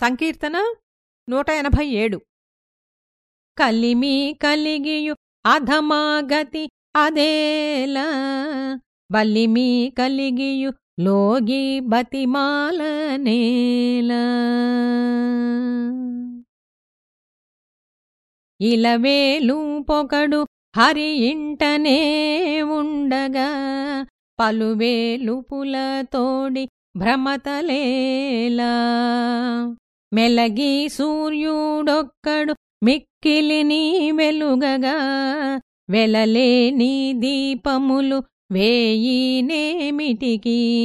సంకీర్తన నూట ఎనభై ఏడు కలిమి కలిగియు అధమాగతి అదేలా బలిమి కలిగియు లోగి బతిమాలనేలా ఇలవేలు పొగడు హరి ఇంటనే ఉండగా పలువేలు పులతోడి భ్రమతలేలా. మెలగి సూర్యుడొక్కడు మిక్కిలిని వెలుగగా. వెలలేని దీపములు వేయినేమిటికి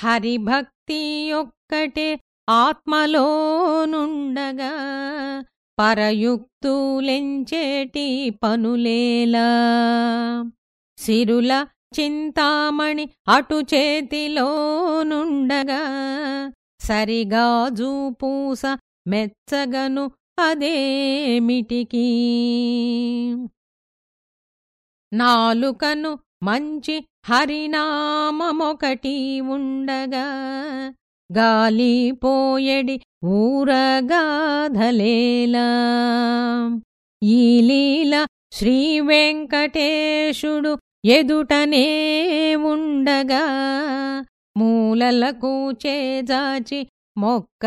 హరిభక్తి ఒక్కటే ఆత్మలోనుండగా పరయుక్తులెంచేటి పనులేలా. సిరుల చింతామణి అటు చేతిలోనుండగా సరిగా జూపూస మెచ్చగను అదేమిటికి నాలుకను మంచి హరినామమొకటి ఉండగా గాలిపోయడి ఊరగాధలేలా. ఈ లీల శ్రీవెంకటేశుడు ఎదుటనే ఉండగా మూలలకు చేజాచి మొక్కానికనేలా